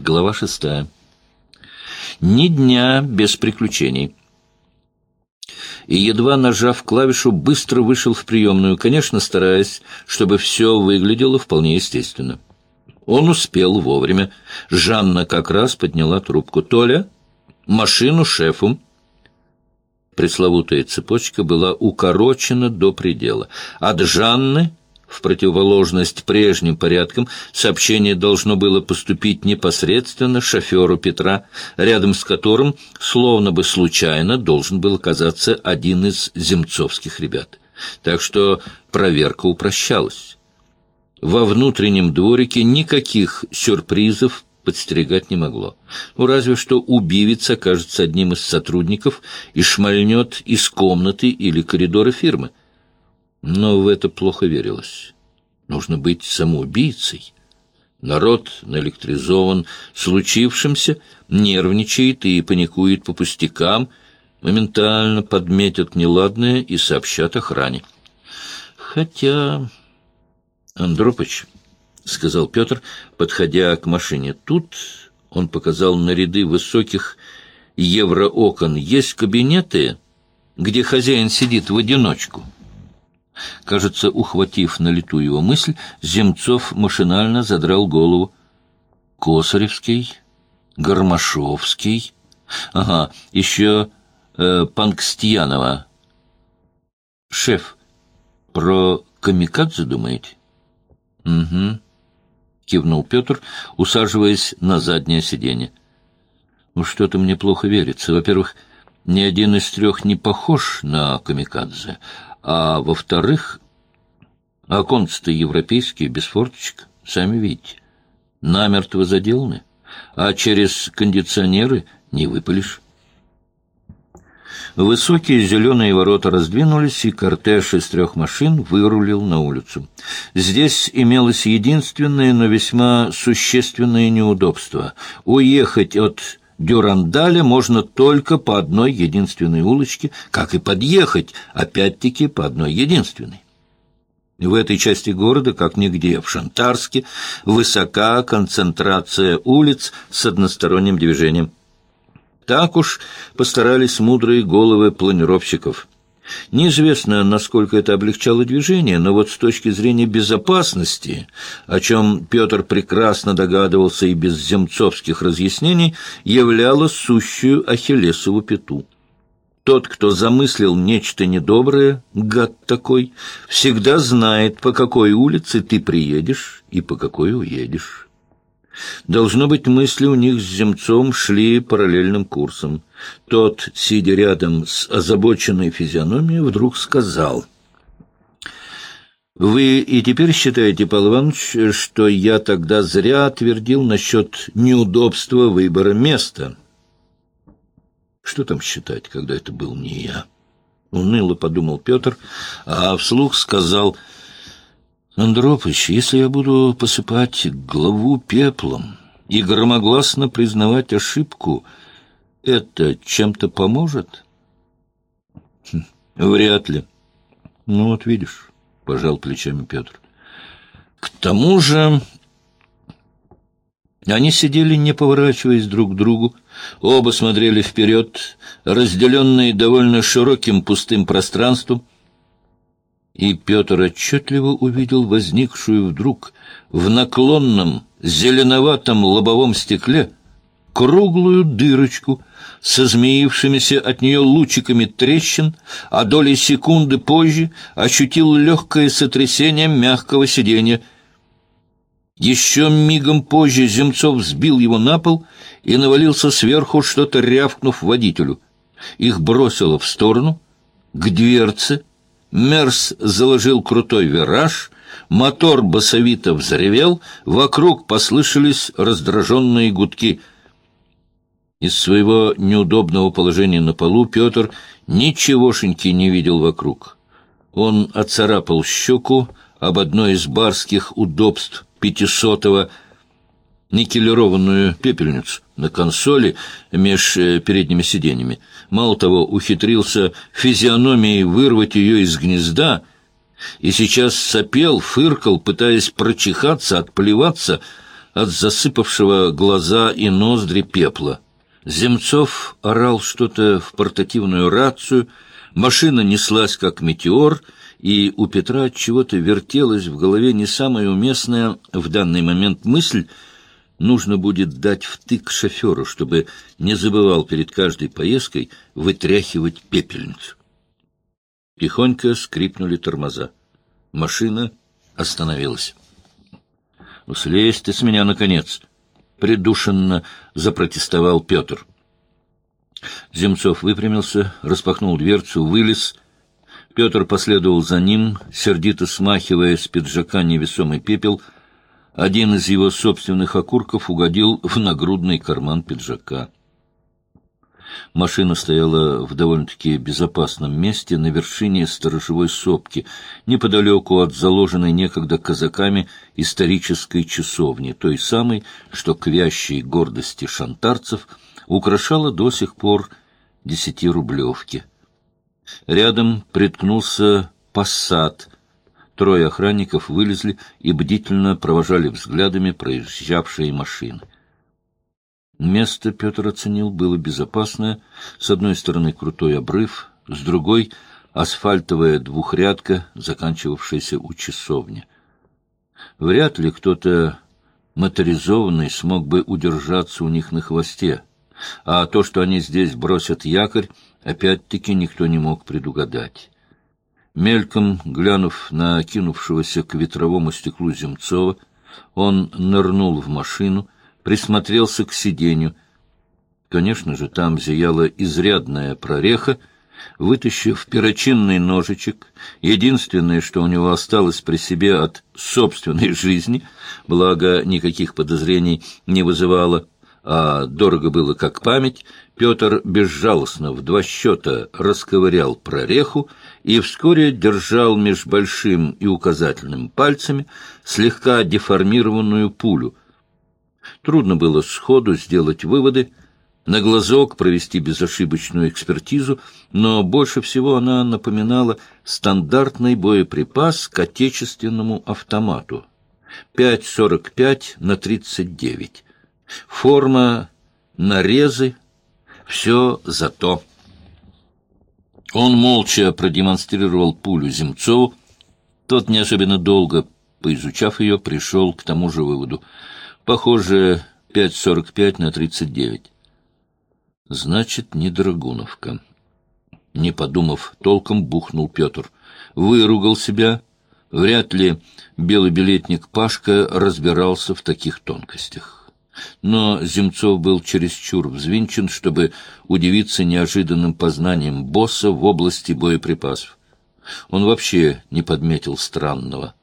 Глава шестая. Ни дня без приключений. И, едва нажав клавишу, быстро вышел в приемную, конечно, стараясь, чтобы все выглядело вполне естественно. Он успел вовремя. Жанна как раз подняла трубку. «Толя, машину шефу». Пресловутая цепочка была укорочена до предела. От Жанны в противоположность прежним порядкам, сообщение должно было поступить непосредственно шоферу Петра, рядом с которым, словно бы случайно, должен был оказаться один из земцовских ребят. Так что проверка упрощалась. Во внутреннем дворике никаких сюрпризов подстерегать не могло. Ну, разве что убивец окажется одним из сотрудников и шмальнет из комнаты или коридора фирмы. Но в это плохо верилось. Нужно быть самоубийцей. Народ наэлектризован случившимся, нервничает и паникует по пустякам, моментально подметят неладное и сообщат охране. Хотя... Андропыч, — сказал Петр, подходя к машине, — тут он показал на ряды высоких евроокон. Есть кабинеты, где хозяин сидит в одиночку. — Кажется, ухватив на лету его мысль, Земцов машинально задрал голову. Косаревский, Гармашовский, ага, еще э, Панкстьянова. Шеф, про камикадзе думаете? Угу, кивнул Петр, усаживаясь на заднее сиденье. Ну, что-то мне плохо верится. Во-первых, ни один из трех не похож на камикадзе, а во-вторых, оконцы-то европейские, без форточек, сами видите, намертво заделаны, а через кондиционеры не выпалишь. Высокие зеленые ворота раздвинулись, и кортеж из трех машин вырулил на улицу. Здесь имелось единственное, но весьма существенное неудобство — уехать от Дюрандаля можно только по одной единственной улочке, как и подъехать, опять-таки, по одной единственной. В этой части города, как нигде, в Шантарске, высока концентрация улиц с односторонним движением. Так уж постарались мудрые головы планировщиков – Неизвестно, насколько это облегчало движение, но вот с точки зрения безопасности, о чем Петр прекрасно догадывался и без земцовских разъяснений, являло сущую Ахиллесову пету. Тот, кто замыслил нечто недоброе, гад такой, всегда знает, по какой улице ты приедешь и по какой уедешь. Должно быть, мысли у них с Земцом шли параллельным курсом. Тот, сидя рядом с озабоченной физиономией, вдруг сказал... «Вы и теперь считаете, Павел Иванович, что я тогда зря твердил насчет неудобства выбора места?» «Что там считать, когда это был не я?» Уныло подумал Петр, а вслух сказал... Андропыч, если я буду посыпать главу пеплом и громогласно признавать ошибку, это чем-то поможет? Хм, вряд ли. Ну вот видишь, пожал плечами Петр. К тому же они сидели, не поворачиваясь друг к другу, оба смотрели вперед, разделенные довольно широким пустым пространством, и Петр отчетливо увидел возникшую вдруг в наклонном зеленоватом лобовом стекле круглую дырочку со змеившимися от нее лучиками трещин, а долей секунды позже ощутил легкое сотрясение мягкого сиденья. Еще мигом позже Земцов сбил его на пол и навалился сверху, что-то рявкнув водителю. Их бросило в сторону, к дверце, Мерс заложил крутой вираж, мотор басовито взревел, вокруг послышались раздраженные гудки. Из своего неудобного положения на полу Петр ничегошеньки не видел вокруг. Он оцарапал щеку об одно из барских удобств пятисотого никелированную пепельницу на консоли меж э, передними сиденьями. Мало того, ухитрился физиономией вырвать ее из гнезда и сейчас сопел, фыркал, пытаясь прочихаться, отплеваться, от засыпавшего глаза и ноздри пепла. Земцов орал что-то в портативную рацию, машина неслась как метеор, и у Петра от чего-то вертелась в голове не самая уместная в данный момент мысль — нужно будет дать втык шоферу, чтобы не забывал перед каждой поездкой вытряхивать пепельницу. Тихонько скрипнули тормоза. Машина остановилась. «Ну, слезь ты с меня, наконец!» — придушенно запротестовал Петр. Земцов выпрямился, распахнул дверцу, вылез. Петр последовал за ним, сердито смахивая с пиджака невесомый пепел — один из его собственных окурков угодил в нагрудный карман пиджака. Машина стояла в довольно-таки безопасном месте на вершине сторожевой сопки, неподалеку от заложенной некогда казаками исторической часовни, той самой, что к вящей гордости шантарцев украшала до сих пор десятирублевки. Рядом приткнулся посад Трое охранников вылезли и бдительно провожали взглядами проезжавшие машины. Место Петр оценил было безопасное. С одной стороны крутой обрыв, с другой — асфальтовая двухрядка, заканчивавшаяся у часовни. Вряд ли кто-то моторизованный смог бы удержаться у них на хвосте, а то, что они здесь бросят якорь, опять-таки никто не мог предугадать. Мельком глянув на кинувшегося к ветровому стеклу Земцова, он нырнул в машину, присмотрелся к сиденью. Конечно же, там зияла изрядная прореха. Вытащив перочинный ножичек, единственное, что у него осталось при себе от собственной жизни, благо никаких подозрений не вызывало, а дорого было как память, Петр безжалостно в два счета расковырял прореху и вскоре держал меж большим и указательным пальцами слегка деформированную пулю. Трудно было сходу сделать выводы, на глазок провести безошибочную экспертизу, но больше всего она напоминала стандартный боеприпас к отечественному автомату. 5,45 на 39. Форма, нарезы, все за то. Он молча продемонстрировал пулю Земцову. Тот, не особенно долго поизучав ее, пришел к тому же выводу. Похоже, 5,45 на 39. Значит, не Драгуновка. Не подумав, толком бухнул Петр. Выругал себя. Вряд ли белый билетник Пашка разбирался в таких тонкостях но Земцов был чересчур взвинчен, чтобы удивиться неожиданным познанием босса в области боеприпасов. Он вообще не подметил странного.